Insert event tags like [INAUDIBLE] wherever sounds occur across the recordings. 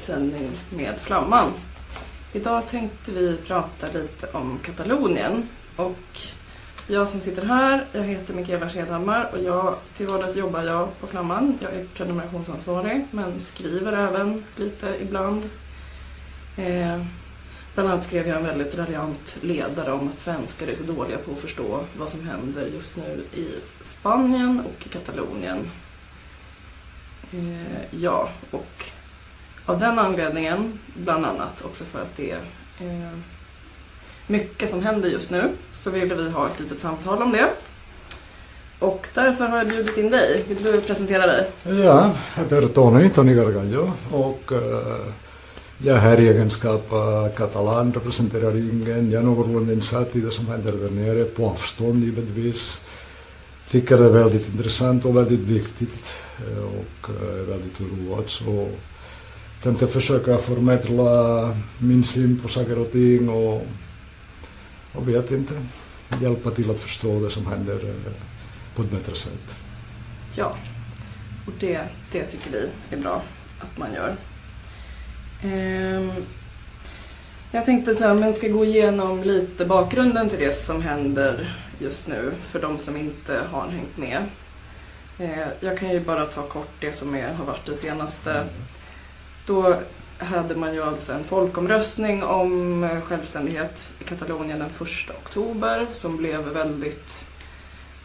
sändning med Flamman. Idag tänkte vi prata lite om Katalonien och jag som sitter här, jag heter Mikaela Skedhammar och jag, till vardags jobbar jag på Flamman. Jag är prenumerationsansvarig men skriver även lite ibland. Eh, bland annat skrev jag en väldigt raljant ledare om att svenskar är så dåliga på att förstå vad som händer just nu i Spanien och i Katalonien. Eh, ja, och av den anledningen, bland annat också för att det är eh, mycket som händer just nu, så ville vi ha ett litet samtal om det. Och därför har jag bjudit in dig. Vill du presentera dig? Ja, jag heter Tony, Tony Gargallo och eh, jag är här i egenskap av katalan, representerar ingen. Jag är någorlunda insatt i det som händer där nere, på avstånd givetvis. Tycker det är väldigt intressant och väldigt viktigt eh, och är väldigt oroad. Så tänkte försöka förmedla min syn på saker och ting och, och vet inte, hjälpa till att förstå det som händer eh, på ett bättre sätt. Ja, och det, det tycker vi är bra att man gör. Ehm, jag tänkte så här, men ska gå igenom lite bakgrunden till det som händer just nu för de som inte har hängt med. Ehm, jag kan ju bara ta kort det som är, har varit det senaste. Då hade man ju alltså en folkomröstning om eh, självständighet i Katalonien den 1 oktober som blev väldigt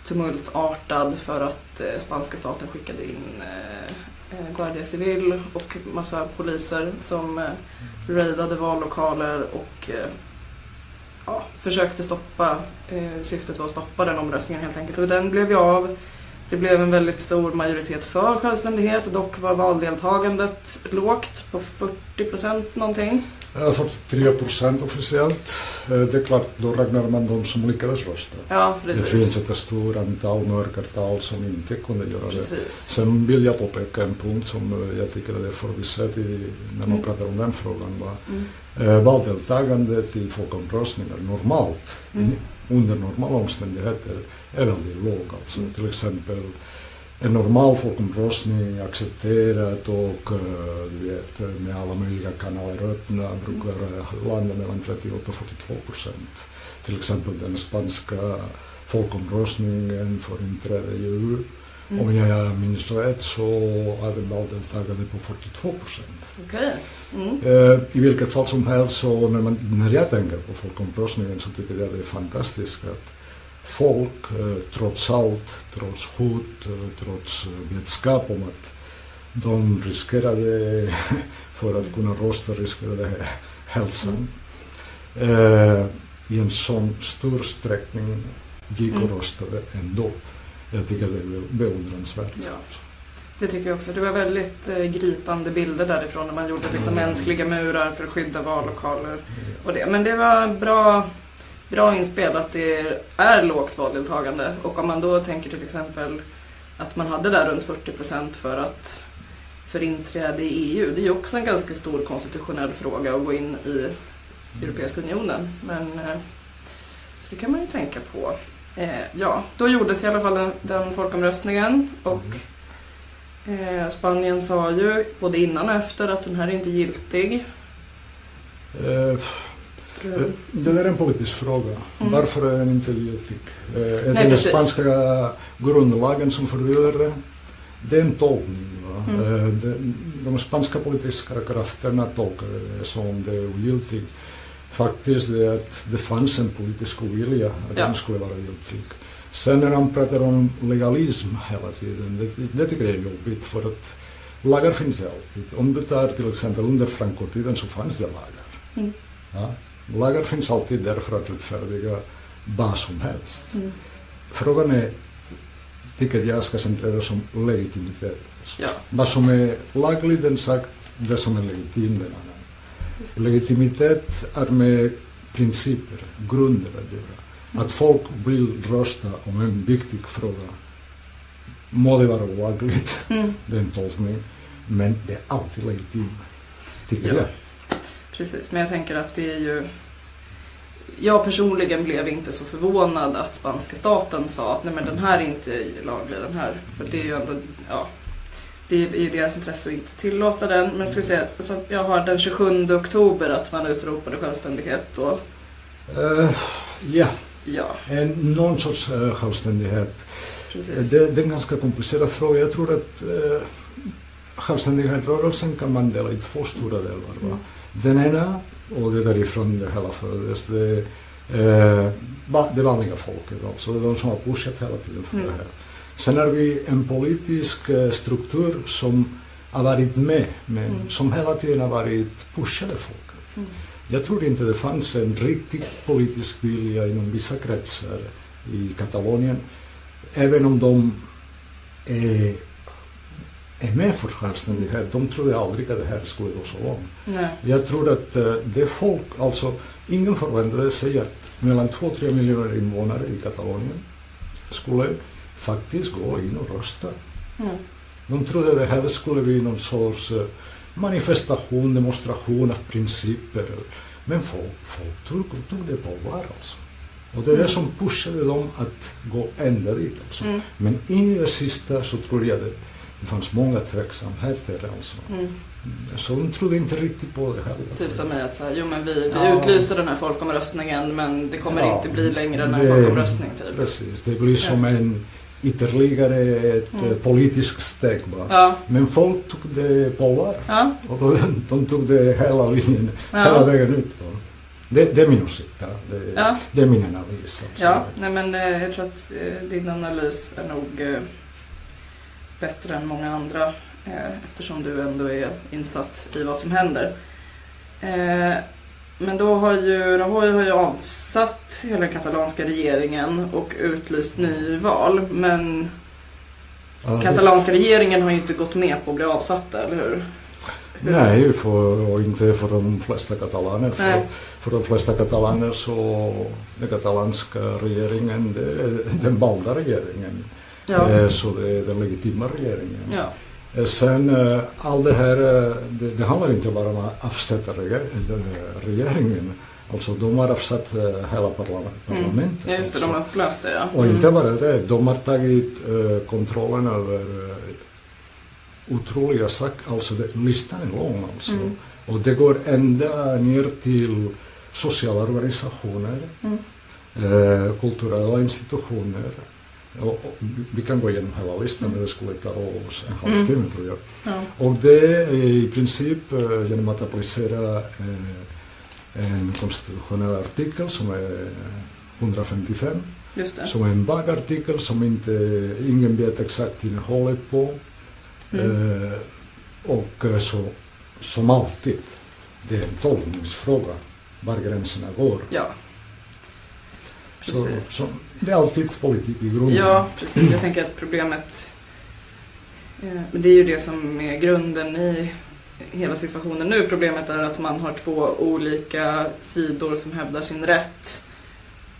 tumultartad för att eh, spanska staten skickade in eh, eh, Guardia Civil och massa poliser som eh, raidade vallokaler och eh, ja, försökte stoppa, eh, syftet var att stoppa den omröstningen helt enkelt. Och den blev ju av. Det blev en väldigt stor majoritet för självständighet, dock var valdeltagandet lågt på 40 procent någonting. Jag har fått 3 procent officiellt. Eh, Det är klart, då räknar man de som lyckades rösta. Ja, Det finns ett stort antal mörkertal som inte kunde göra det. Precis. Sen vill jag påpeka en punkt som eh, jag tycker är förbisedd när man Mm. pratar om den frågan. Va? Mm. Eh, valdeltagandet i folkomröstningar normalt, Mm. under normala omständigheter, är väldigt låg. Alltså. Mm. Till exempel en normal folkomröstning accepterat och eh, du vet, med alla möjliga kanaler öppna brukar eh, landa mellan 38 och 42 procent. Till exempel den spanska folkomröstningen för inträde i EU. Mm. Om jag minns rätt så hade valdeltagandet på 42 procent. Okej. Mm. Eh, I vilket fall som helst, så när, man, när jag tänker på folkomröstningen så tycker jag det är fantastiskt att folk, eh, trots allt, trots hot, eh, trots eh, vetskap om att de riskerade, [LAUGHS] för att kunna rösta, riskerade [LAUGHS] hälsan, i en sån stor sträckning gick och Mm. röstade ändå. Jag tycker det är beundransvärt. Ja. Det tycker jag också. Det var väldigt eh, gripande bilder därifrån när man gjorde liksom Mm. mänskliga murar för att skydda vallokaler och det. Men det var bra, bra inspel att det är lågt valdeltagande och om man då tänker till exempel att man hade där runt 40 procent för att för inträde i EU. Det är ju också en ganska stor konstitutionell fråga att gå in i Europeiska unionen. Men, eh, så det kan man ju tänka på. Eh, ja, då gjordes i alla fall den, den folkomröstningen och eh, Spanien sa ju både innan och efter att den här är inte giltig. Eh, Det- Det där är en politisk fråga. Mm. Varför är den inte giltig? Eh, Är det Nej, den spanska grundlagen som förbjuder det? Det är en tolkning. Mm. Eh, De, de spanska politiska krafterna tolkar det som det är ogiltigt. Faktiskt det att det fanns en politisk ovilja att Ja. den skulle vara giltig. Sen när han pratar om legalism hela tiden, det, det tycker jag är jobbigt för att lagar finns det alltid. Om du tar till exempel under Frankotiden så fanns det lagar. Mm. Ja. Lagar finns alltid där för att rättfärdiga vad som helst. Mm. Frågan är, tycker jag ska centreras om legitimitet. Ja, Vad som är lagligt en sak, det som är legitimt en annan. precis. Legitimitet är med principer, grunder att göra. Att folk vill rösta om en viktig fråga må det vara olagligt, Mm. det är en tolkning, men det är alltid legitimt, tycker Ja. jag. Precis, men jag tänker att det är ju... Jag personligen blev inte så förvånad att spanska staten sa att nej men den här är inte laglig, den här. För det är ju ändå, ja. det är i deras intresse att inte tillåta den. Men jag, ska säga, så jag har den 27 oktober att man utropade självständighet då. Uh, ja, Ja, en, någon sorts uh, självständighet. precis. Det, det är en ganska komplicerad fråga. Jag tror att uh, självständighetsrörelsen kan man dela i två stora delar. Va? Mm. Den ena, och det är därifrån det hela föddes, det eh, det vanliga folket, alltså de som har pushat hela tiden för Mm. det här. Sen har vi en politisk eh, struktur som har varit med, men Mm. som hela tiden har varit pushade folket. Mm. Jag tror inte det fanns en riktig politisk vilja inom vissa kretsar i Katalonien, även om de är, är med för självständighet. De trodde aldrig att det här skulle gå så långt. Nej. Jag tror att eh, det folk, alltså ingen förväntade sig att mellan 2 3 miljoner invånare i Katalonien skulle faktiskt gå in och rösta. Mm. De trodde att det här skulle bli någon sorts eh, manifestation, demonstration av principer. Men folk, folk tog, tog det på allvar alltså. Och det är det Mm. som pushade dem att gå ända dit alltså. Mm. Men in i det sista så tror jag det, det fanns många tveksamheter alltså. Mm. Så de trodde inte riktigt på det heller. Typ som mig att säga, jo men vi, vi Ja. utlyser den här folkomröstningen men det kommer Ja. inte bli längre än en Det- folkomröstning typ. Precis, det blir som en ytterligare ett Mm. eh, politiskt steg bara. Ja, Men folk tog det på allvar. ja, Och då, [LAUGHS] de tog det hela linjen, hela ja. vägen ut. bara. Det, det är min åsikt. Ja. Det, det är min analys. Alltså. Ja, nej men eh, jag tror att eh, din analys är nog bättre än många andra eh, eftersom du ändå är insatt i vad som händer. Eh, men då har ju Rajoy har ju avsatt hela den katalanska regeringen och utlyst nyval. Men Ja, det- katalanska regeringen har ju inte gått med på att bli avsatta, eller hur? Hur- Nej, för, och inte för de flesta katalaner. För, för de flesta katalaner så den katalanska regeringen, det den valda regeringen. Ja. Eh, Så det är den legitima regeringen. ja. Eh, Sen eh, all det här, det, det handlar inte bara om att avsätta regeringen. Alltså de har avsatt hela parla- parlamentet. Mm. Ja, just det, de alltså. upplöste ja. Och inte Mm. bara det, de har tagit kontrollen över otroliga saker. Alltså det, listan är lång alltså. Mm. Och det går ända ner till sociala organisationer, Mm. kulturella institutioner. Och, och, vi kan gå igenom hela listan men det skulle ta oss en Mm. halvtimme tror jag. Ja. Och det är i princip eh, genom att applicera eh, en konstitutionell artikel som är 155 Just det. som är en vag artikel som inte, ingen vet exakt innehållet på. Mm. Eh, och så, som alltid, det är en tolkningsfråga var gränserna går. Ja. Så, Precis. så, det är alltid politik i grunden. Ja, precis. Jag tänker att problemet... Eh, men det är ju det som är grunden i hela situationen nu. Problemet är att man har två olika sidor som hävdar sin rätt.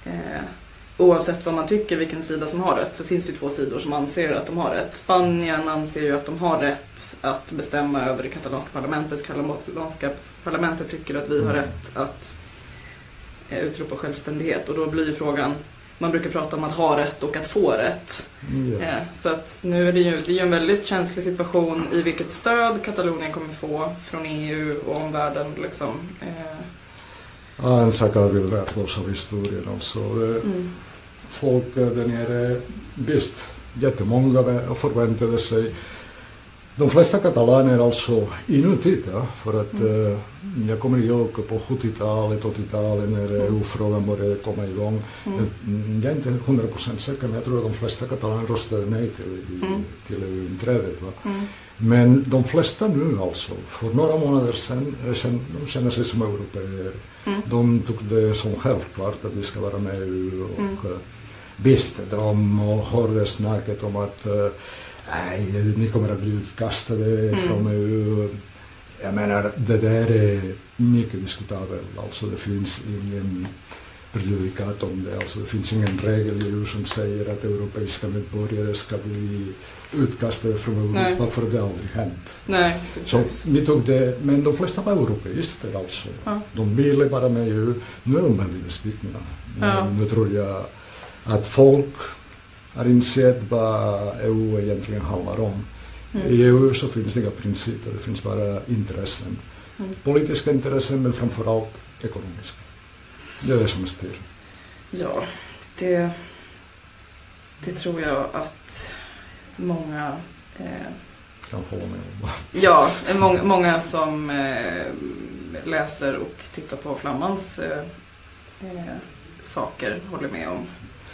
Eh, oavsett vad man tycker vilken sida som har rätt så finns det ju två sidor som anser att de har rätt. Spanien anser ju att de har rätt att bestämma över det katalanska parlamentet. Katalanska parlamentet tycker att vi har Mm. rätt att utropa självständighet och då blir ju frågan man brukar prata om att ha rätt och att få rätt. Eh, Så att nu är det ju, det är en väldigt känslig situation i vilket stöd Katalonien kommer få från EU och omvärlden. Liksom. Eh, Ja, en sak har vi lärt oss av historien. Alltså, eh, Mm. folk eh, där nere, visst, jättemånga vä- förväntade sig de flesta katalaner alltså inuti, ja, för att Mm. eh, jag kommer ihåg på 70-talet, 80-talet när Mm. EU-frågan började komma igång. Mm. Jag, jag är inte 100% säker, men jag tror att de flesta katalaner röstade nej till, i, Mm. till EU-inträdet. Mm. Men de flesta nu alltså, för några månader sedan, eh, sen, de känner sig som européer. Mm. De tog det som självklart att vi ska vara med i EU. Och, Mm. eh, Visst, de hörde snacket om att eh, nej, ni kommer att bli utkastade Mm. från EU. Jag menar, det där är mycket diskutabelt. Alltså det finns ingen prejudikat om det. Alltså det finns ingen regel i EU som säger att europeiska medborgare ska bli utkastade från Europa, Nej. för det har aldrig hänt. Nej, Så vi tog det, men de flesta var europeister alltså. Ja. De ville vara med i EU. Nu är de väldigt besvikna. Ja. Nu tror jag att folk har insett vad EU egentligen handlar om. Mm. I EU så finns det inga principer, det finns bara intressen. Mm. Politiska intressen men framförallt ekonomiska. Det är det som styr. Ja, det, det tror jag att många eh, Kan hålla med om. Ja, många, många som eh, läser och tittar på Flammans eh, eh, saker håller med om.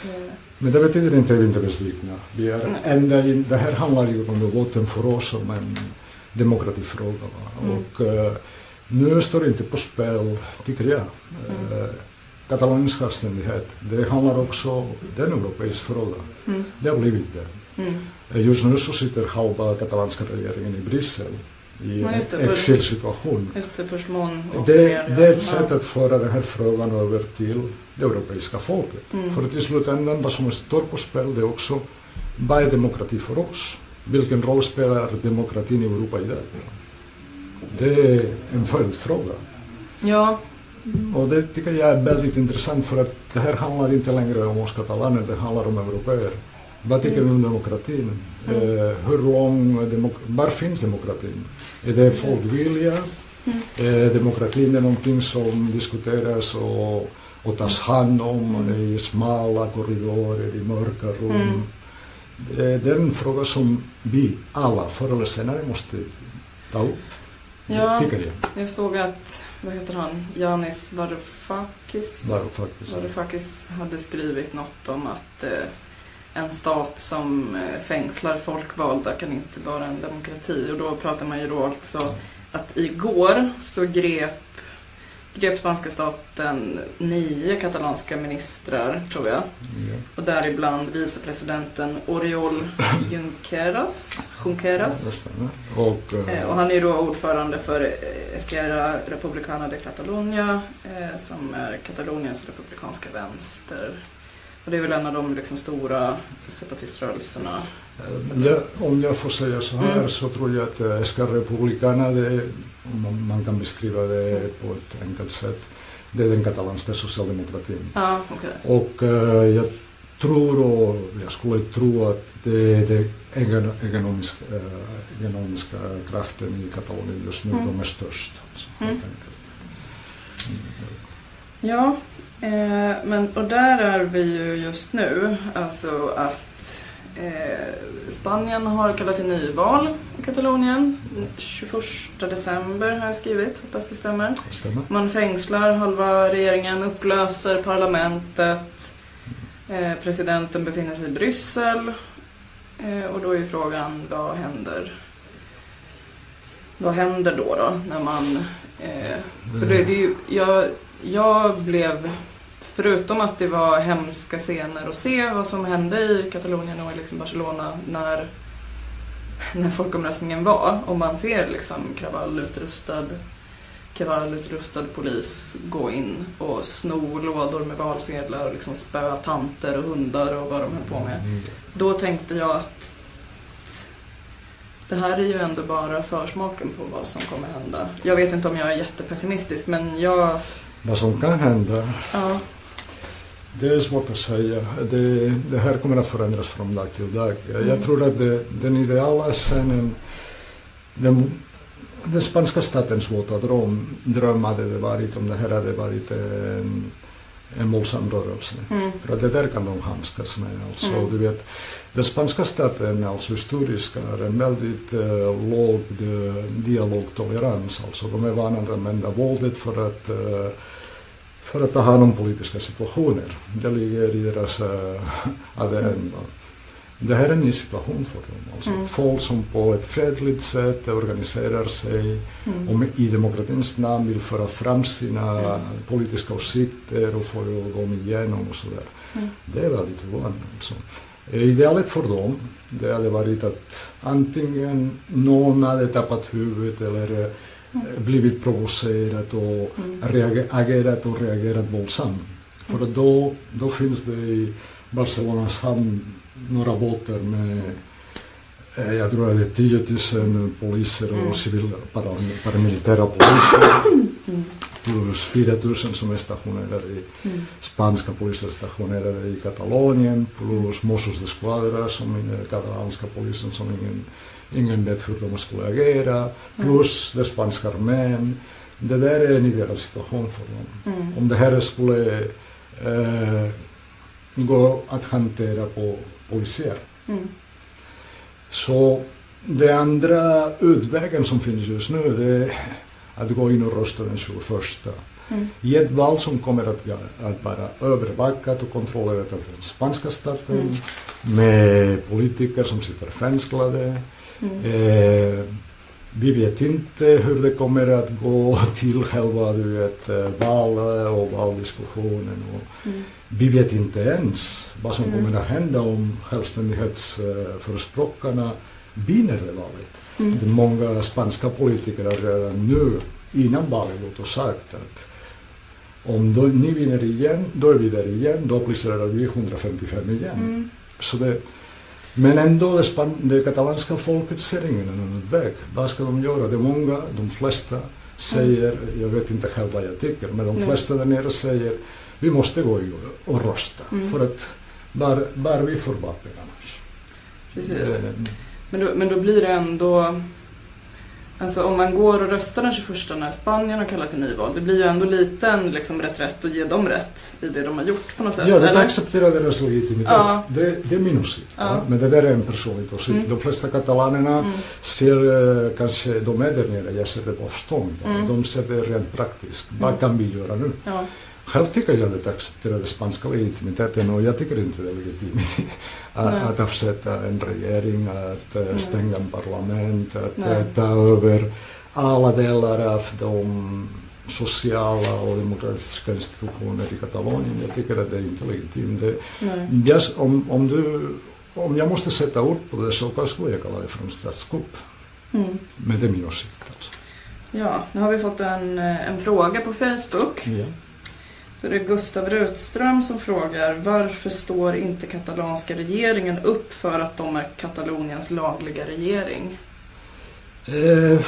Eh, Men det betyder inte att vi inte är besvikna. Vi är ända in, det här handlar ju om botten för oss som en demokratifråga. Mm. Och eh, nu står det inte på spel, tycker jag, eh, Kataloniens självständighet. Det handlar också, det är en europeisk fråga. mm, Det har blivit det. mm, Eh, Just nu så sitter halva katalanska regeringen i Bryssel i Ja, en för- exilsituation. just det, Det, är ett ja. sätt att föra den här frågan över till det europeiska folket. Mm. För att i slutändan, vad som står på spel, det är också vad är demokrati för oss? Vilken roll spelar demokratin i Europa idag? Det är en följdfråga. Ja, Och det tycker jag är väldigt intressant för att det här handlar inte längre om oss katalaner, det handlar om européer. Vad tycker vi om demokratin? Mm. Eh, hur lång, demok- var finns demokratin? Är det folkvilja? Mm. Eh, demokratin är någonting som diskuteras och, och tas hand om Mm. i smala korridorer, i mörka rum. Mm. Det, är en fråga som vi alla förr eller senare måste ta upp, Ja. tycker jag. jag såg att, vad heter han, Yanis Varoufakis Bara faktiskt. Varoufakis hade skrivit något om att eh, en stat som eh, fängslar folkvalda kan inte vara en demokrati. Och då pratar man ju då alltså att igår så grep, grep spanska staten nio katalanska ministrar, tror jag. Ja. Och däribland vicepresidenten Oriol [LAUGHS] Junqueras. Junqueras. Stämmer. Och, eh, Eh, Och han är då ordförande för eh, Esquerra Republicana de Catalunya eh, som är Kataloniens republikanska vänster. Och det är väl en av de liksom stora separatiströrelserna. Jag, om jag får säga så här Mm. så tror jag att eh, Esquerra Republicana, det man, kan beskriva det på ett enkelt sätt, det är den katalanska socialdemokratin. Ja, okej. Och eh, jag tror och jag skulle tro att det är den ekonomiska, eh, ekonomiska kraften i Katalonien just nu, Mm. de är störst. Alltså. Mm. Ja, eh, men och där är vi ju just nu. Alltså att eh, Spanien har kallat till nyval i Katalonien. 21 december har jag skrivit, hoppas det stämmer. Det stämmer. Man fängslar halva regeringen, upplöser parlamentet. Eh, presidenten befinner sig i Bryssel. Eh, och då är frågan, vad händer? Vad händer då, då när man... Eh, för det, det är ju, jag, jag blev... Förutom att det var hemska scener att se vad som hände i Katalonien och liksom Barcelona när, när folkomröstningen var. Och man ser liksom kravallutrustad kravallutrustad polis gå in och sno lådor med valsedlar och liksom spöa tanter och hundar och vad de höll på med. Mm. Då tänkte jag att det här är ju ändå bara försmaken på vad som kommer hända. Jag vet inte om jag är jättepessimistisk men jag... Vad som kan hända Ja, Det är svårt att säga. Det, det här kommer att förändras från dag till dag. Jag Mm. tror att det, den ideala scenen, den, den spanska statens våta dröm, dröm hade det varit om det här hade varit en, en våldsam rörelse. mm, För det där kan de handskas med. Alltså, Mm. du vet, den spanska staten, alltså historiskt, är en väldigt eh, låg eh, dialogtolerans. Alltså, de är vana att använda våldet för att, eh, för att ta hand om politiska situationer. Det ligger i deras eh, ADN. Det här är en ny situation för dem. Alltså, Mm. Folk som på ett fredligt sätt organiserar sig mm, och i demokratins namn vill föra fram sina Mm. politiska åsikter och få dem igenom och sådär. mm, Det är väldigt ovanligt. Alltså. Eh, Idealet för dem det hade varit att antingen någon hade tappat huvudet eller eh, blivit provocerad och mm, agerat och reagerat våldsamt. För då, då finns det i Barcelonas hamn några båtar med eh, jag tror att det är 10 000 poliser och Mm. civila param- paramilitära poliser. plus 4000 som är stationerade i Mm. spanska poliser stationerade i Katalonien plus Mossos de Squadra som är katalanska polisen som ingen, ingen vet hur de skulle agera plus den spanska armén. Det där är en ideal situation för dem. Mm. Om det här skulle eh, gå att hantera på polisiär. Mm. Så det andra utvägen som finns just nu det är att gå in och rösta den 21. Mm. I ett val som kommer att, att vara övervakat och kontrollerat av den spanska staten Mm. med politiker som sitter fängslade. Mm. Eh, vi vet inte hur det kommer att gå [LAUGHS] till själva du vet, eh, valet och valdiskussionen. Och Mm. vi vet inte ens vad som Mm. kommer att hända om självständighetsförespråkarna vinner det valet. Mm. Många spanska politiker har redan nu, innan valet, gått och sagt att om då, ni vinner igen, då är vi där igen, då applicerar vi 155 igen. Mm. Så det, men ändå, det, span, det katalanska folket ser ingen annan väg. Vad ska de göra? Det är många, de flesta säger, jag vet inte själv vad jag tycker, men de flesta där nere säger vi måste gå och, rösta. Mm. För att bara, bara vi får vapen annars. Precis. Det- Men då, men då blir det ändå... Alltså om man går och röstar den 21 när Spanien har kallat till nyval, det blir ju ändå lite en liksom reträtt och ge dem rätt i det de har gjort på något sätt. Ja, det eller? accepterar deras legitimitet. Ja. Det, det är min åsikt. Ja. va? Men det där är en personlig åsikt. Mm. De flesta katalanerna Mm. ser eh, kanske, de är där nere, jag ser det på avstånd. Mm. De ser det rent praktiskt. Vad Mm. kan vi göra nu? Själv tycker jag att acceptera den spanska legitimiteten och jag tycker inte det är legitimt [LAUGHS] att, Nej. att avsätta en regering, att eh, Nej. stänga en parlament, att Nej. eh, ta över alla delar av de sociala och demokratiska institutioner i Katalonien. Jag tycker att det är inte legitimt. Nej. jag, om, om, du, om jag måste sätta ord på det så skulle jag kalla det för en statskupp. Mm. Men det är min åsikt alltså. Ja, nu har vi fått en, eh, en fråga på Facebook. Ja. Då är det Gustav Rutström som frågar varför står inte katalanska regeringen upp för att de är Kataloniens lagliga regering? Eh,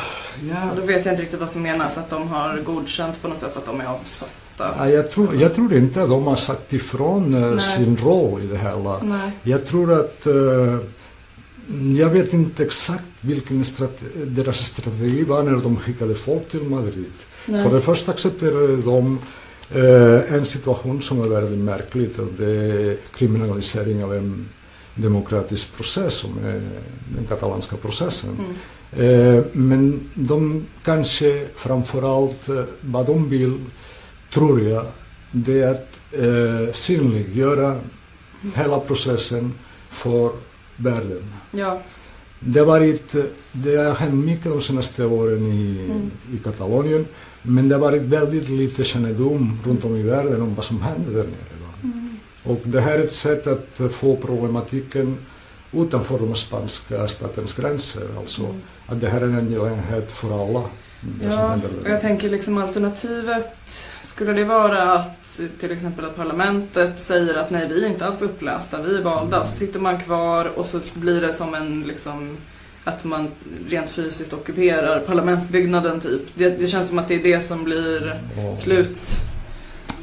ja. Då vet jag inte riktigt vad som menas, att de har godkänt på något sätt att de är avsatta. Ja, jag, tror, jag tror inte att de har sagt ifrån eh, Nej. sin roll i det hela. Nej. Jag tror att... eh, jag vet inte exakt vilken strate- deras strategi var när de skickade folk till Madrid. Nej. För det första accepterade de eh, en situation som är väldigt märklig och det är kriminalisering av en demokratisk process som är den katalanska processen. Mm. Eh, men de kanske framförallt eh, vad de vill, tror jag, det är att eh, synliggöra hela processen för världen. Ja. Det har, varit, det har hänt mycket de senaste åren i, Mm. i Katalonien, men det har varit väldigt lite kännedom runt om i världen om vad som händer där nere. Va? Mm. Och det här är ett sätt att få problematiken utanför de spanska statens gränser. Alltså Mm. att det här är en angelägenhet för alla. Ja, och jag tänker liksom alternativet, skulle det vara att till exempel att parlamentet säger att nej vi är inte alls upplästa, vi är valda, Mm. så sitter man kvar och så blir det som en liksom att man rent fysiskt ockuperar parlamentsbyggnaden typ. Det, det känns som att det är det som blir Och- slut,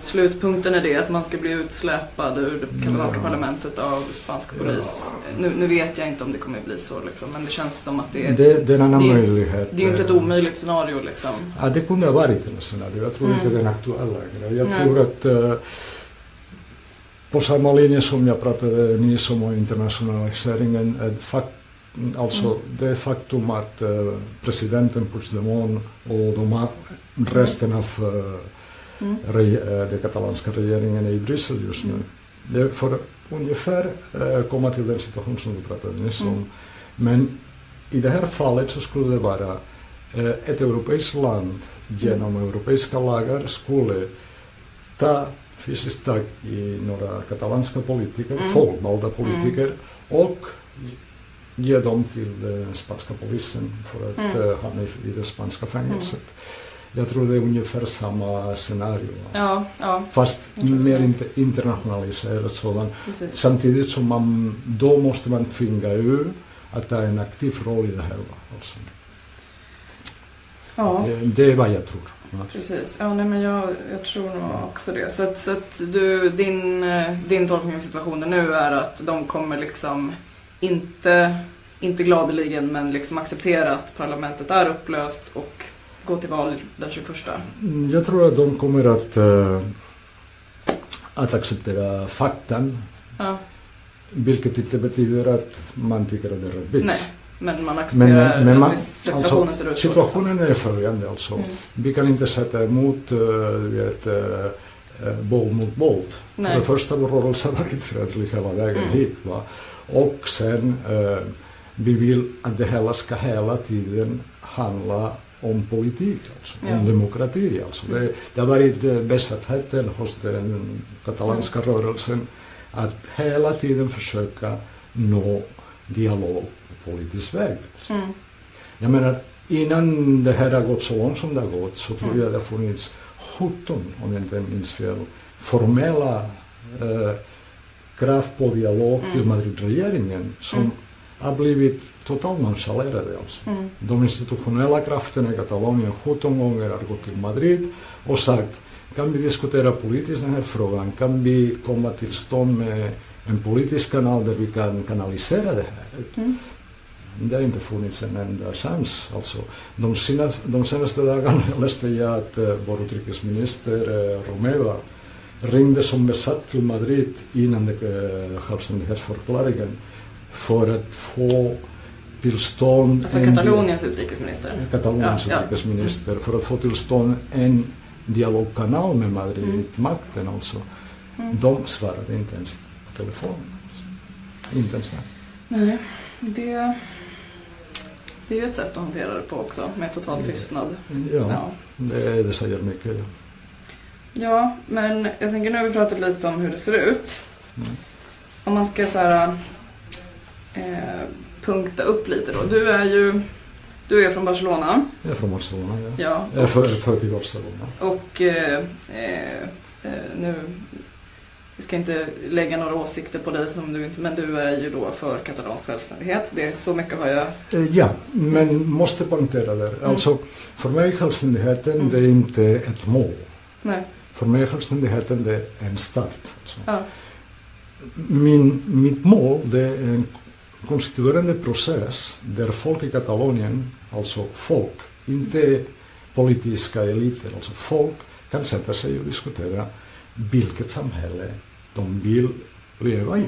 slutpunkten är det, att man ska bli utsläpad ur det katalanska Ja. parlamentet av spansk polis. Nu, nu vet jag inte om det kommer bli så liksom, men det känns som att det är, det, det är en annan det möjlighet. det är ju inte ett omöjligt scenario liksom. Ja, det kunde ha varit en scenario. Jag tror Mm. inte den är aktuell längre. Jag tror att eh, på samma linje som jag pratade nyss om internationaliseringen, är fakt, alltså Mm. det faktum att eh, presidenten Puigdemont och de här, resten av eh, Mm. re, eh, den katalanska regeringen är i Bryssel just nu. Mm. Det är för ungefär eh, komma till den situation som du pratade nyss om. Mm. Men i det här fallet så skulle det vara eh, ett europeiskt land genom europeiska lagar skulle ta fysiskt tag i några katalanska politiker, Mm. folkvalda politiker och ge dem till den spanska polisen för att Mm. eh, hamna i, det spanska fängelset. Jag tror det är ungefär samma scenario. Ja, ja, Fast mer inte internationaliserat sådant. precis. Samtidigt som man, då måste man tvinga EU att ta en aktiv roll i det här. Alltså. Ja. Det, det är vad jag tror. precis. Ja, nej, men jag, jag tror nog också det. Så att, så att du, din, eh, din tolkning av situationen nu är att de kommer liksom inte, inte gladeligen men liksom acceptera att parlamentet är upplöst och gå till val den 21. Mm, Jag tror att de kommer att, eh, att acceptera faktan, Ja, vilket inte betyder att man tycker att det är rättvist. nej, men man Men, accepterar eh, men man, att situationen ser ut alltså, så. situationen är följande alltså. Mm. Vi kan inte sätta emot eh, vet, boll mot boll. För det första, vår rörelse har varit fredlig hela vägen Mm. hit. Va? Och sen, eh, vi vill att det hela ska hela tiden handla om politik, alltså, Ja. om demokrati. Alltså. Det, det har varit eh, besatheten hos den katalanska rörelsen att hela tiden försöka nå dialog på politisk väg. Alltså. Mm. Jag menar, innan det här har gått så långt som det har gått så tror jag det har funnits 17, om jag inte minns fel, formella eh, krav på dialog till Madridregeringen som Mm. har blivit totalt nonchalerade. Alltså. Mm. De institutionella krafterna i Katalonien 17 gånger har gått till Madrid och sagt kan vi diskutera politiskt den här frågan? Kan vi komma till stånd med en politisk kanal där vi kan kanalisera det här? Mm. Det har inte funnits en enda chans. Alltså, de, senaste, de senaste dagarna [LAUGHS] läste jag att eh, vår utrikesminister eh, Romeva ringde som besatt till Madrid innan eh, självständighetsförklaringen för att få till stånd Alltså en- Kataloniens utrikesminister. Kataloniens Ja, ja. utrikesminister för att få till stånd en dialogkanal med Madrid, Mm. makten alltså. Mm. De svarade inte ens på telefonen. Alltså. Inte ens det. Nej, det, det är ju ett sätt att hantera det på också, med total tystnad. Ja, Ja. Det, det säger mycket. Ja. Ja, men jag tänker nu har vi pratat lite om hur det ser ut. Mm. Om man ska så här, eh, punkta upp lite då. Du är ju du är från Barcelona. Jag är från Barcelona, ja. Ja. Jag är för- född i Barcelona. Och eh, eh, eh, nu, vi ska inte lägga några åsikter på dig som du inte, men du är ju då för katalansk självständighet. Det är så mycket har jag. Eh, Ja, men måste poängtera där. Mm. Alltså, för mig självständigheten, Mm. det är inte ett mål. Nej. För mig självständigheten, det är en start. Alltså. Ja. Min, mitt mål, det är en konstituerande process där folk i Katalonien, alltså folk, inte politiska eliter, alltså folk kan sätta sig och diskutera vilket samhälle de vill leva i.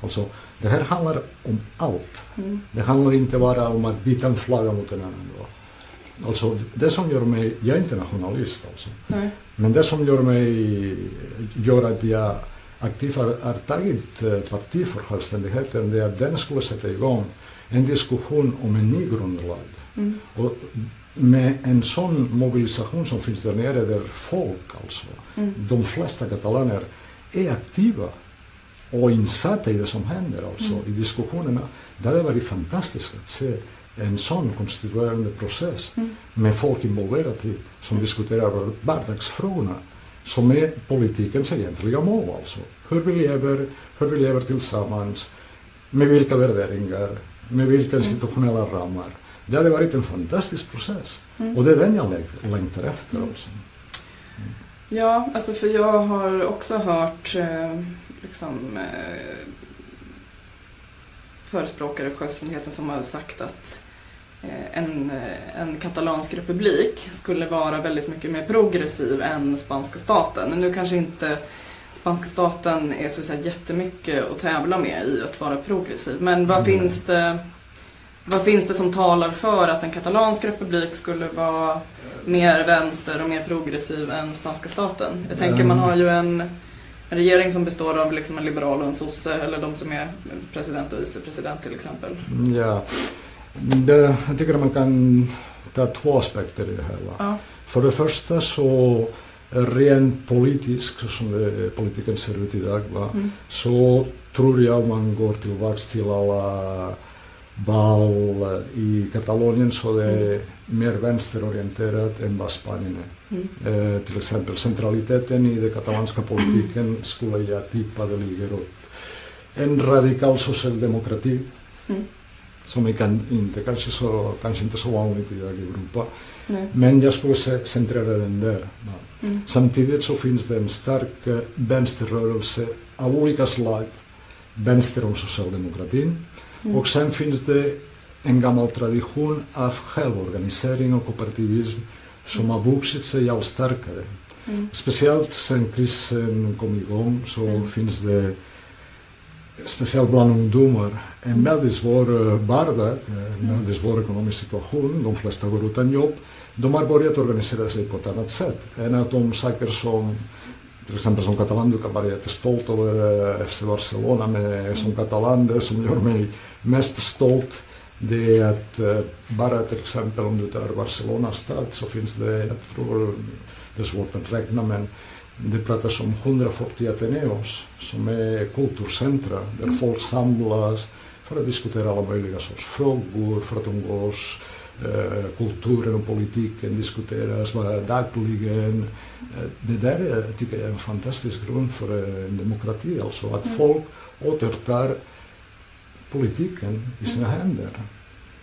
Alltså, det här handlar om allt. Mm. Det handlar inte bara om att byta en flagga mot en annan. Då. Alltså, det som gör mig, jag är inte nationalist alltså, Nej. men det som gör mig, gör att jag aktivt har, har tagit eh, parti för självständigheten, det är att den skulle sätta igång en diskussion om en ny grundlag. Mm. Och med en sån mobilisation som finns där nere, där folk alltså, Mm. de flesta katalaner är aktiva och insatta i det som händer, alltså Mm. i diskussionerna. Det hade varit fantastiskt att se en sån konstituerande process Mm. med folk involverat i, som diskuterar vardagsfrågorna, som är politikens egentliga mål alltså. Hur vi lever, hur vi lever tillsammans, med vilka värderingar, med vilka Mm. institutionella ramar. Det hade varit en fantastisk process. Mm. Och det är den jag läng- längtar efter alltså. Ja, alltså för jag har också hört eh, liksom, eh, förespråkare för självständigheten som har sagt att en, eh, en katalansk republik skulle vara väldigt mycket mer progressiv än spanska staten. Nu kanske inte spanska staten är så, så här jättemycket att tävla med i att vara progressiv. Men vad Mm. finns det vad finns det som talar för att en katalansk republik skulle vara mer vänster och mer progressiv än spanska staten? Jag tänker man har ju en, en regering som består av liksom en liberal och en sosse, eller de som är president och vicepresident till exempel. Ja, det, jag tycker att man kan ta två aspekter i det hela. Ja. För det första så rent politiskt, som det, politiken ser ut idag, va, Mm. så tror jag man går tillbaks till alla val i Katalonien så det är mer vänsterorienterat än vad Spanien är. Mm. Eh, till exempel centraliteten i den katalanska politiken skulle jag tippa det ligger åt en radikal socialdemokrati Mm. Som är kan, inte, kanske, så, kanske inte så vanligt idag i Europa. Nej. Men jag skulle se- centrera den där. Mm. Samtidigt så finns det en stark eh, vänsterrörelse av olika slag, vänster om socialdemokratin. Mm. Och sen finns det en gammal tradition av självorganisering och kooperativism som har vuxit sig allt starkare. Mm. Speciellt sen krisen kom igång så Mm. finns det, speciellt bland ungdomar, en väldigt svår eh, vardag, eh, en väldigt svår ekonomisk situation. De flesta går utan jobb. De har börjat organisera sig på ett annat sätt. En av de saker som till exempel som katalan, du kan vara jättestolt över eh, FC Barcelona, men som katalan, det som gör mig mest stolt det är att eh, bara till exempel om du tar Barcelona stad så finns det, jag tror, det är svårt att räkna men det pratas om 140 Ateneos som är kulturcentra där folk samlas för att diskutera alla möjliga sorts frågor, för att umgås. Eh, kulturen och politiken diskuteras dagligen. Eh, det där är, tycker jag är en fantastisk grund för en demokrati, alltså att folk återtar politiken i sina händer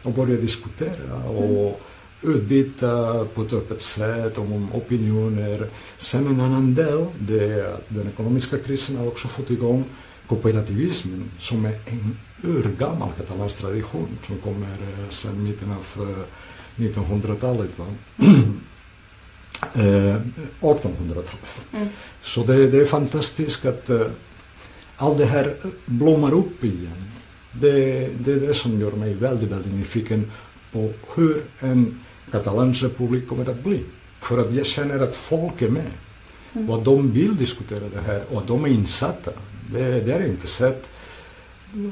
och börjar diskutera och utbyta på ett öppet sätt om opinioner. Sen en annan del, det är att den ekonomiska krisen har också fått igång kooperativismen som är en urgammal katalansk tradition som kommer eh, sedan mitten av eh, 1900-talet. Va? [CLEARS THROAT] eh, 1800-talet. Mm. Så det, det är fantastiskt att eh, allt det här blommar upp igen. Det, det är det som gör mig väldigt, väldigt nyfiken på hur en katalansk republik kommer att bli. För att jag känner att folk är med Mm. och att de vill diskutera det här och att de är insatta. Det, det har jag inte sett.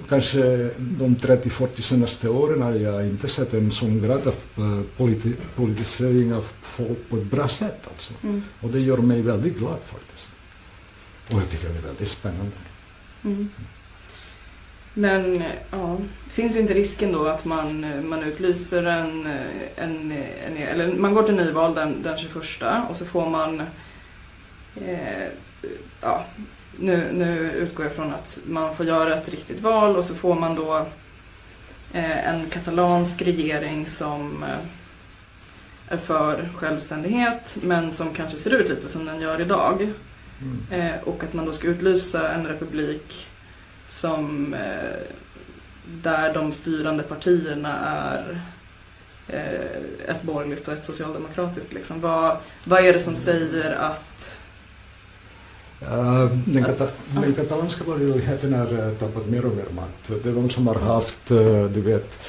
Kanske de 30-40 senaste åren har jag inte sett en sån grad av eh, politi politisering av folk på ett bra sätt. Alltså. Mm. Och det gör mig väldigt glad faktiskt. Och jag tycker det är väldigt spännande. Mm. Men ja, finns inte risken då att man, man utlyser en, en, en eller man går till nyval den, den 21 och så får man eh, ja, nu, nu utgår jag från att man får göra ett riktigt val och så får man då eh, en katalansk regering som eh, är för självständighet men som kanske ser ut lite som den gör idag. Mm. Eh, och att man då ska utlysa en republik som eh, där de styrande partierna är eh, ett borgerligt och ett socialdemokratiskt. Liksom. Vad, vad är det som säger att... Uh, den, kata den katalanska borgerligheten har uh, tappat mer och mer makt. Det är de som har haft, uh, du vet,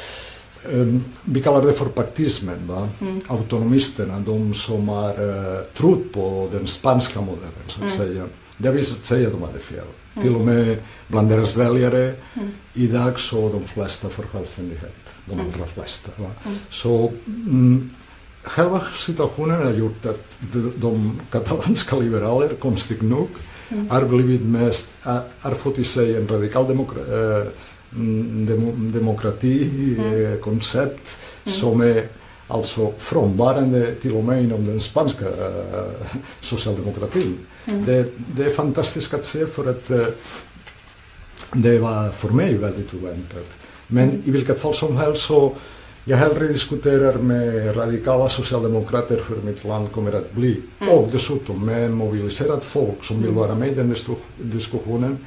um, vi kallar det för partismen, va? Mm, autonomisterna, de som har trott på den spanska modellen, så att Mm. säga. Det har visat sig att de hade fel. Mm. Till och med bland deras väljare mm, idag så de flesta för självständighet. De Mm. allra flesta. Va? Mm. Så mm, själva situationen har gjort att de, de katalanska liberaler, konstigt nog, mm, har blivit mest, har, fått i sig en radikal demokra, eh, mm, demo, demokratikoncept Mm. som är alltså frånvarande till och med inom den spanska eh, socialdemokratin. mm, Det, det är fantastiskt att se för att eh, det var för mig väldigt oväntat. Men i vilket fall som helst så jag hellre diskuterar med radikala socialdemokrater hur mitt land kommer att bli. Mm. Och dessutom med mobiliserat folk som vill Mm. vara med i den disku- diskussionen.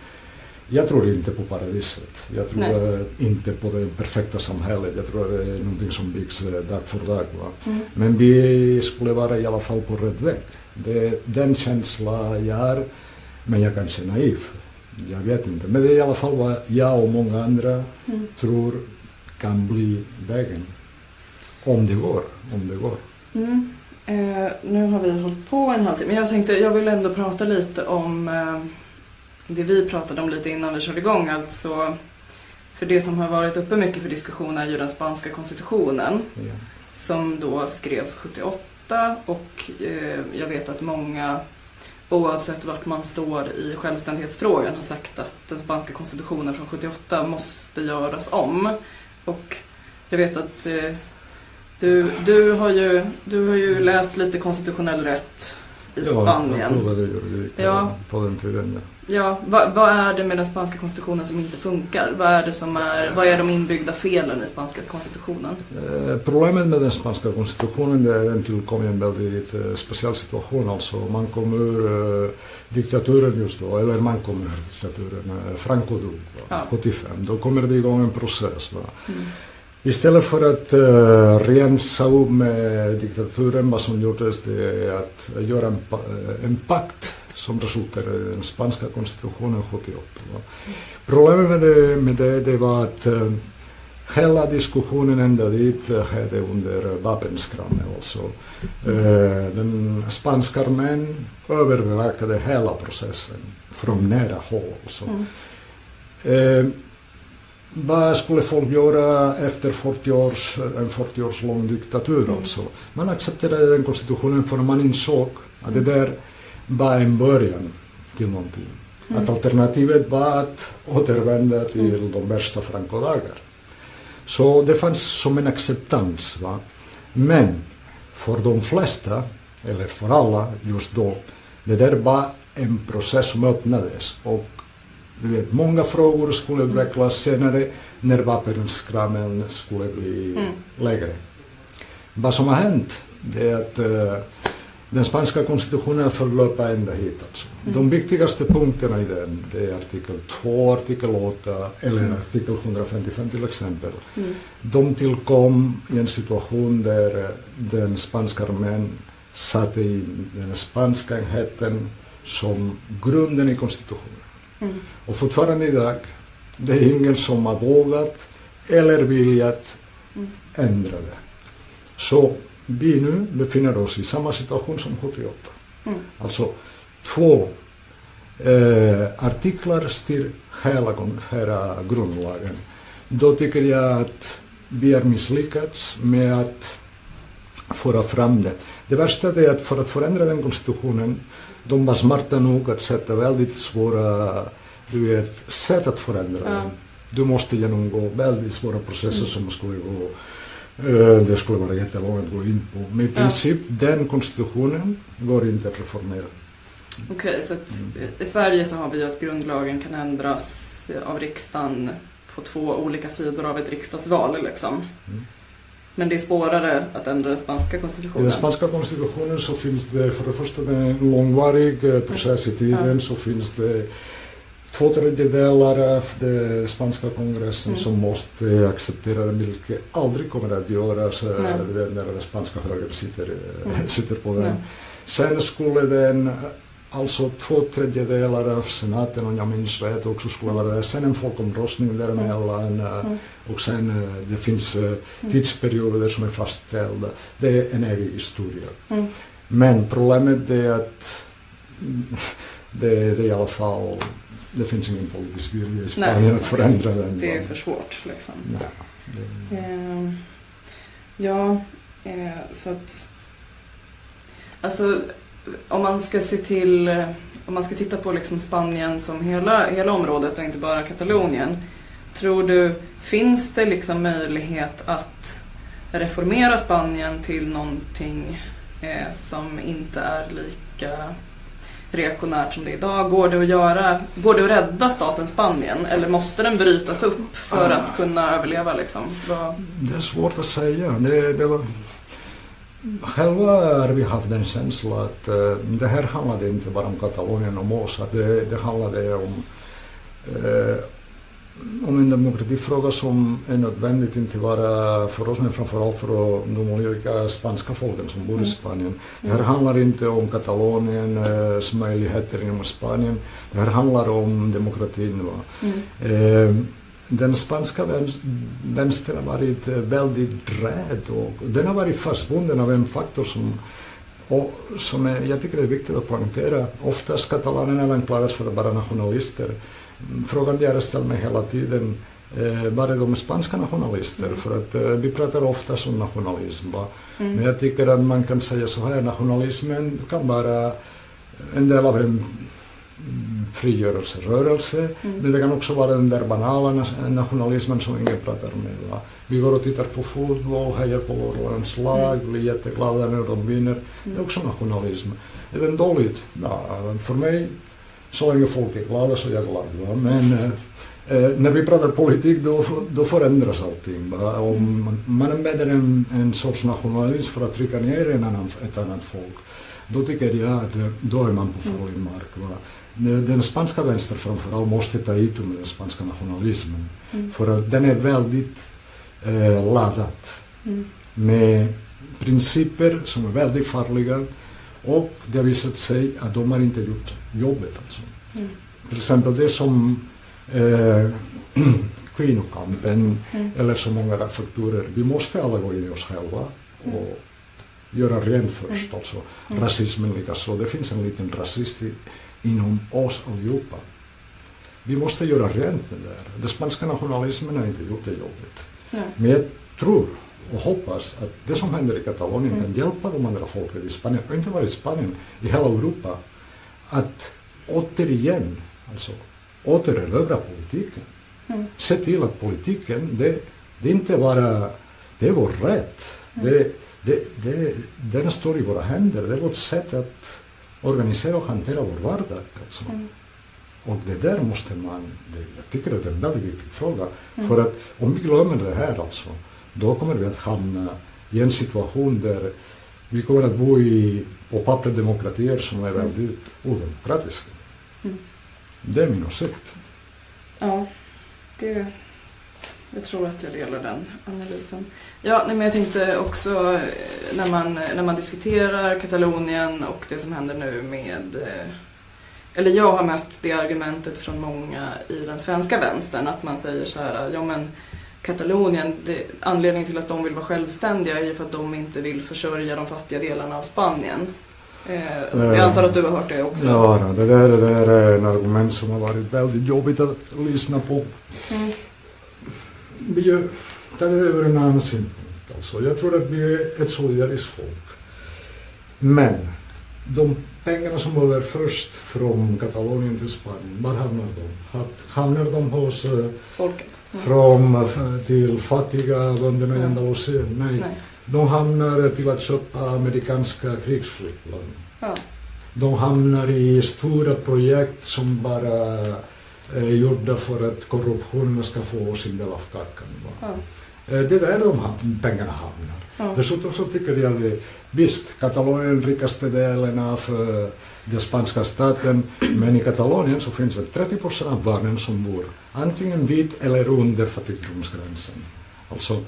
Jag tror inte på paradiset. Jag tror Nej. eh, inte på det perfekta samhället. Jag tror det är någonting som byggs eh, dag för dag. Mm, Men vi skulle vara i alla fall på rätt väg. Det är den känsla jag har, men jag kanske är naiv. Jag vet inte. Men det är i alla fall vad jag och många andra mm. tror kan bli vägen. Om det går. Om det går. Mm. Eh, nu har vi hållit på en halvtimme. Men jag tänkte, jag vill ändå prata lite om eh, det vi pratade om lite innan vi körde igång. Alltså, för det som har varit uppe mycket för diskussion är ju den spanska konstitutionen. Ja. Som då skrevs 78 och eh, jag vet att många oavsett vart man står i självständighetsfrågan har sagt att den spanska konstitutionen från 78 måste göras om. Och jag vet att eh, du, du, har ju, du har ju läst lite konstitutionell rätt i Ja, Spanien. jag provade juridik Ja. på den tiden. Ja. Ja, vad, vad, är det med den spanska konstitutionen som inte funkar? Vad är, det som är, vad är de inbyggda felen i spanska konstitutionen? Eh, problemet med den spanska konstitutionen är att den tillkom i en väldigt eh, speciell situation. Alltså man kom ur eh, diktaturen just då, eller man kom ur diktaturen, eh, Franco dog ja. 75. Då kommer det igång en process. Va? Mm. Istället för att uh, rensa upp med diktaturen, vad som gjordes det är att göra en, en pakt som resulterade i den spanska konstitutionen 78. Problemet med det, med det, det var att uh, hela diskussionen ända dit skedde under vapenskrammet. Alltså. Uh, den spanska armén övervakade hela processen från nära håll. Alltså. Mm. Vad skulle folk göra efter 40 års, en 40 års lång diktatur mm. alltså? Man accepterade den konstitutionen för man insåg att det där var en början till någonting. Mm. Att alternativet var att återvända till mm. de värsta Franco-dagar. Så det fanns som en acceptans. Va? Men för de flesta, eller för alla just då, det där var en process som öppnades och du vet, många frågor skulle utvecklas senare när vapenskramen skulle bli mm. lägre. Vad som har hänt det är att uh, den spanska konstitutionen förlöpa ända hit. Alltså. Mm. De viktigaste punkterna i den det är artikel 2, artikel 8 eller mm. artikel 155 till exempel. Mm. De tillkom i en situation där uh, den spanska armén satte in den spanska enheten som grunden i konstitutionen. Mm. Och fortfarande idag, det är ingen som har vågat eller viljat mm. ändra det. Så vi nu befinner oss i samma situation som 78. Mm. Alltså två eh, artiklar styr hela, hela grundlagen. Då tycker jag att vi har misslyckats med att föra fram det. Det värsta är att för att förändra den konstitutionen de var smarta nog att sätta väldigt svåra du vet, sätt att förändra ja. Du måste genomgå väldigt svåra processer mm. som skulle gå eh, det skulle vara jättelångt att gå in på. Men i princip, ja. den konstitutionen går inte att reformera. Okej, okay, så mm. i Sverige så har vi att grundlagen kan ändras av riksdagen på två olika sidor av ett riksdagsval liksom. Mm. Men det är svårare att ändra den spanska konstitutionen? I den spanska konstitutionen så finns det för det första en långvarig eh, process i tiden ja. så finns det två tredjedelar av den spanska kongressen mm. som måste acceptera det, vilket aldrig kommer att göras när den spanska högern sitter, eh, mm. sitter på den. Sen skulle den Alltså två tredjedelar av senaten om jag minns rätt också skulle vara. Sen en folkomröstning däremellan mm. och sen eh, det finns eh, mm. tidsperioder som är fastställda. Det är en evig historia. Mm. Men problemet är att [LAUGHS] det, det är i alla fall det finns ingen politisk vilja i Spanien Nej, att förändra den. Det är för svårt liksom. Ja, det... eh, ja eh, så att Alltså om man ska se till, om man ska titta på liksom Spanien som hela, hela området och inte bara Katalonien. Tror du, finns det liksom möjlighet att reformera Spanien till någonting eh, som inte är lika reaktionärt som det är idag? Går det att göra, går det att rädda staten Spanien eller måste den brytas upp för att kunna överleva liksom? Det är svårt att säga. Det, det var Själva har vi haft den känslan att uh, det här handlade inte bara om Katalonien och att det, det handlade om, uh, om en demokratifråga som är nödvändigt, inte bara för oss men framförallt för de olika spanska folken som bor i mm. Spanien. Det här handlar inte om Kataloniens uh, möjligheter inom Spanien, det här handlar om demokratin. Va? Mm den spanska vänstern har varit väldigt rädd och den har varit fastbunden av en faktor som, och, som är, jag tycker är viktigt att poängtera. Oftast katalanerna anklagas för att vara nationalister. Frågan jag ställer mig hela tiden eh, var är de spanska nationalister? Mm. För att eh, vi pratar ofta om nationalism. Mm. Men jag tycker att man kan säga så här, nationalismen kan vara en del av en frigörelserörelse, mm. men det kan också vara den där banala nationalismen som ingen pratar om. Va? Vi går och tittar på fotboll, hejar på vårt lag, mm. blir jätteglada när de vinner. Mm. Det är också nationalism. Är den dåligt? Ja, för mig så länge folk är glada så är jag glad. Va? Men eh, eh, när vi pratar politik då, då förändras allting. Va? Om man använder en, en sorts nationalism för att trycka ner en annan, ett annat folk, då tycker jag att eh, då är man på farlig mark. Va? Den spanska vänstern framförallt måste ta itu med den spanska nationalismen. Mm. För att den är väldigt eh, laddad mm. med principer som är väldigt farliga och det har visat sig att de har inte gjort jobbet. Alltså. Mm. Till exempel det som eh, [CLEARS THROAT] kvinnokampen mm. eller så många faktorer. Vi måste alla gå in i oss själva mm. och göra rent först. Mm. Alltså. Mm. Rasismen likaså. Det finns en liten rasist i, inom oss allihopa. Vi måste göra rent med det här. Den spanska nationalismen har inte gjort det jobbet. Men jag tror och hoppas att det som händer i Katalonien mm. kan hjälpa de andra folken i Spanien, och inte bara i Spanien, i hela Europa, att återigen, alltså återerövra politiken. Mm. Se till att politiken, det, det är inte bara, det är vår rätt. Mm. Det, det, det, den står i våra händer, det är vårt sätt att organisera och hantera vår vardag. Alltså. Mm. Och det där måste man, det, jag tycker att det är en väldigt viktig fråga. Mm. För att om vi glömmer det här alltså, då kommer vi att hamna i en situation där vi kommer att bo i, på pappret, demokratier som är väldigt odemokratiska. Mm. Det är min åsikt. Ja, det, jag tror att jag delar den analysen. Ja, men jag tänkte också eh, när man, när man diskuterar Katalonien och det som händer nu med eh, eller jag har mött det argumentet från många i den svenska vänstern att man säger så här, ja men Katalonien, det, anledningen till att de vill vara självständiga är ju för att de inte vill försörja de fattiga delarna av Spanien. Eh, jag antar att du har hört det också? Ja, det där, det där är en argument som har varit väldigt jobbigt att lyssna på. Mm. Vi tar över en annan synpunkt. Alltså, jag tror att vi är ett solidariskt folk. Men de pengarna som överförs från Katalonien till Spanien, var hamnar de? Hamnar de hos eh, folket? Från, eh, till fattiga bönderna i Andalusien? Nej. Nej. De hamnar till att köpa amerikanska krigsflygplan. Ja. De hamnar i stora projekt som bara är gjorda för att korruptionen ska få sin del av kakan. Ja. Eh, det är där de pengarna hamnar. Ja. Dessutom så tycker jag det, visst, Katalonien är rikaste delen av uh, den spanska staten, men i Katalonien så finns det 30 procent av barnen som bor antingen vid eller under fattigdomsgränsen. Alltså,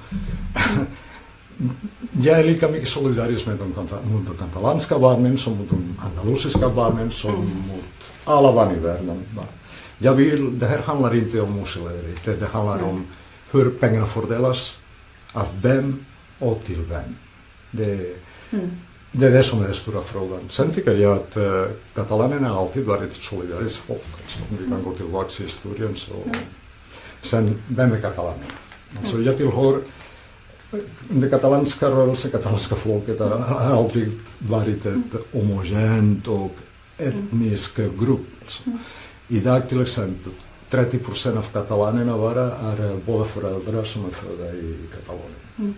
[LAUGHS] jag är lika mycket solidarisk med de, mot de katalanska barnen som mot de andalusiska barnen som mm. mot alla barn i världen. Jag vill, det här handlar inte om osolidaritet, det handlar mm. om hur pengarna fördelas, av vem och till vem. Det, mm. det är det som är den stora frågan. Sen tycker jag att äh, katalanerna alltid varit ett solidariskt folk. Alltså, om vi kan gå tillbaka till historien så... Mm. Sen, vem är katalanerna? Alltså, mm. jag tillhör den katalanska rörelsen, katalanska folket har, har aldrig varit ett homogent och etnisk grupp. Alltså. Idag till exempel 30 procent av katalanerna bara är båda föräldrar som är födda i Katalonien. Mm.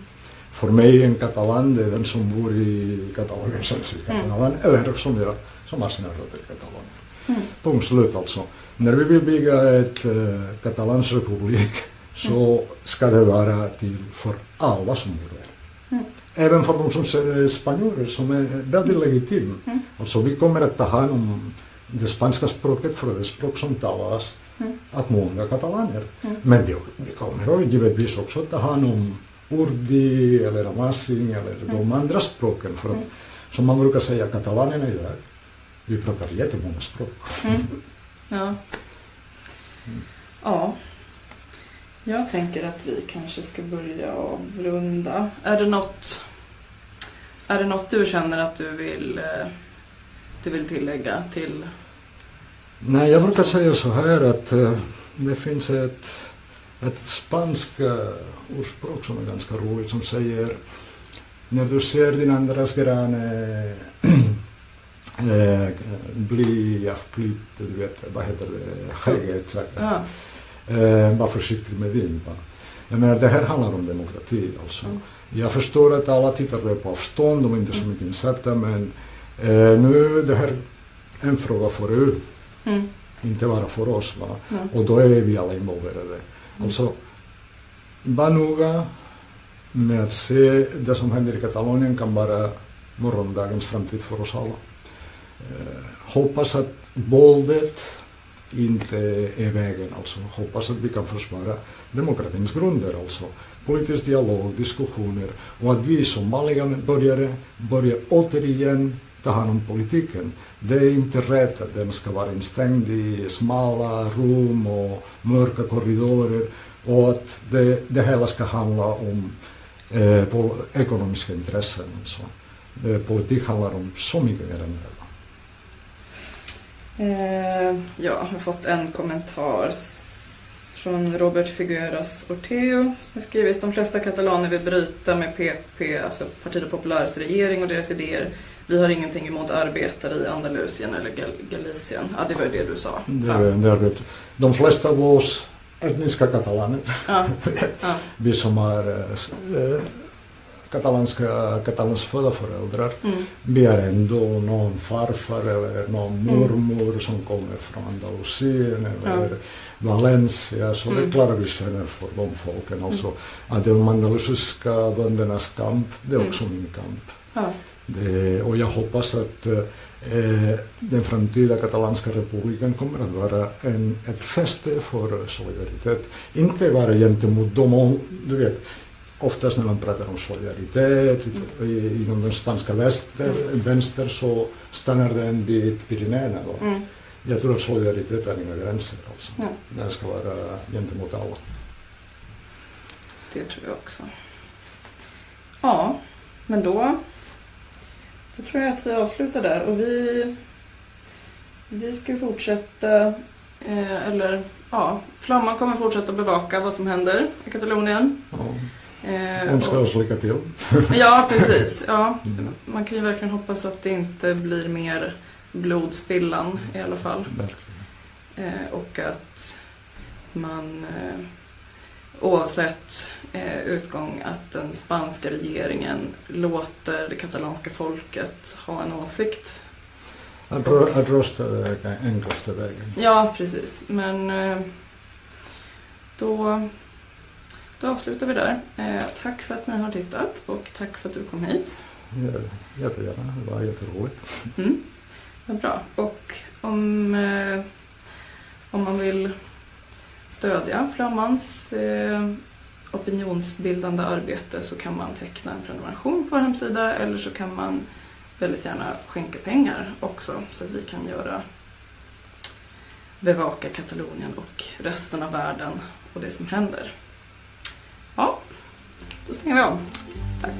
För mig en katalan det är den som bor i Katalonien, som är katalan, mm. eller som jag, som har sina rötter i Katalonien. Mm. Punkt slut alltså. När vi vill bygga ett äh, katalansk republik så ska det vara till för alla som bor där. Mm. Även för de som är spanjorer som är väldigt legitim. Mm. Alltså vi kommer att ta hand om det spanska språket för det språk som talas mm. av många katalaner. Mm. Men vi, vi kommer givetvis också att ta hand om urdi eller amassing eller mm. de andra språken för att, mm. som man brukar säga, katalanerna idag, vi pratar jättemånga språk. Mm. Ja. ja. Jag tänker att vi kanske ska börja avrunda. Är det något, är det något du känner att du vill, eh, du vill tillägga till? Nej, jag brukar säga så här att uh, det finns ett, ett spanskt ordspråk som är ganska roligt som säger när du ser din andras granne äh, [CLEARS THROAT] bli avklippt, du vet, vad heter det, skägget. Ja. Eh, var försiktig med din. Va? Jag menar, det här handlar om demokrati alltså. Mm. Jag förstår att alla tittar på avstånd, de är inte så mycket insatta, men eh, nu det här en fråga för er. Mm. Inte bara för oss. Va? Ja. Och då är vi alla involverade. Alltså, var noga med att se det som händer i Katalonien kan vara morgondagens framtid för oss alla. Eh, hoppas att våldet inte är vägen, alltså. Hoppas att vi kan försvara demokratins grunder, alltså. Politisk dialog, diskussioner och att vi som vanliga medborgare börjar återigen ta hand om politiken. Det är inte rätt att den ska vara instängd i smala rum och mörka korridorer och att det, det hela ska handla om eh, på ekonomiska intressen. Så. Eh, politik handlar om så mycket mer än det. Eh, ja, jag har fått en kommentar från Robert Figueras Orteo som har skrivit de flesta katalaner vill bryta med PP, alltså Partido Populares regering och deras idéer. Vi har ingenting emot arbetare i Andalusien eller Gal- Galicien. Ja, det var ju det du sa. Det, det är rätt. De flesta av oss etniska katalaner, Ja, ja, [LAUGHS] vi som har eh, katalanska, katalanskfödda föräldrar, mm, vi är ändå någon farfar eller någon Mm. mormor som kommer från Andalusien eller Ja. Valencia, så det Mm. klarar vi känner för de folken. Alltså, att de andalusiska böndernas kamp, det är Mm. också min kamp. ja, Det, och jag hoppas att eh, den framtida katalanska republiken kommer att vara en, ett fäste för solidaritet. Inte bara gentemot dem, du vet, oftast när man pratar om solidaritet inom den spanska väster, vänster så stannar den vid Pyrenéerna. mm, Jag tror att solidaritet har inga gränser. Alltså. Ja. Den ska vara gentemot alla. det tror jag också. Ja, men då, då tror jag att vi avslutar där och vi, vi ska fortsätta, eh, eller ja, Flamman kommer fortsätta bevaka vad som händer i Katalonien. Ja. Eh, Önskar och- oss lycka till. [LAUGHS] Ja, [LAUGHS] precis. Ja. Mm. Man kan ju verkligen hoppas att det inte blir mer blodspillan i alla fall. Eh, och att man eh, oavsett eh, utgång att den spanska regeringen låter det katalanska folket ha en åsikt. Att, rö- att rösta är den enklaste vägen. Ja, precis. Men eh, då, då avslutar vi där. Eh, tack för att ni har tittat och tack för att du kom hit. Jättegärna, det var jätteroligt. Mm. Vad bra. Och om, eh, om man vill stödja Flammans eh, opinionsbildande arbete så kan man teckna en prenumeration på vår hemsida eller så kan man väldigt gärna skänka pengar också så att vi kan göra bevaka Katalonien och resten av världen och det som händer. Ja, då stänger vi av. Tack.